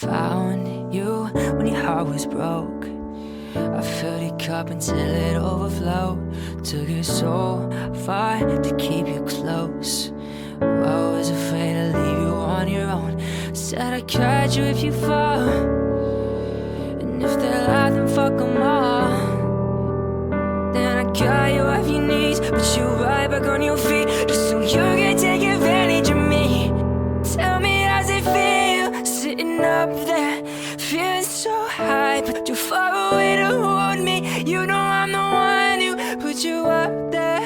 Found you when your heart was broke. I filled your cup until it overflowed. Took it so far to keep you close. I was afraid to leave you on your own. Said I'd catch you if you fall. And if they lie, then fuck them all. Then I got you off your knees, put you right back on your feet, just up there, feeling so high, but too far away to hold me. You know I'm the one who put you up there,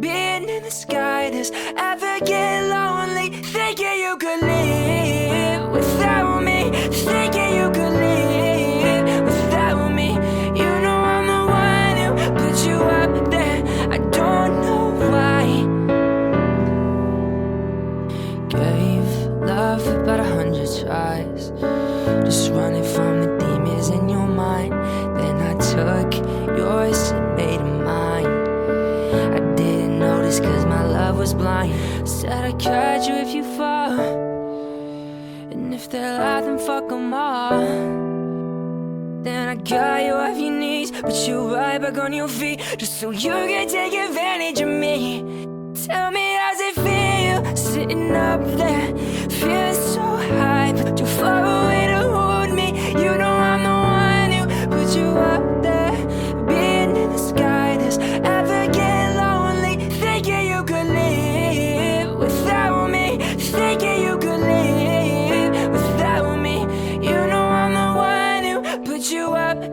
being in the sky. Does ever get lonely? Thinking you could live without me, thinking you could live without me. You know I'm the one who put you up there. I don't know why. Gave love tries. Just running from the demons in your mind. Then I took yours and made mine. I didn't notice cause my love was blind. Said I'd catch you if you fall. And if they lie, then fuck them all. Then I got you off your knees, put you right back on your feet, just so you can take advantage of me. Tell me how's it feel sitting up there,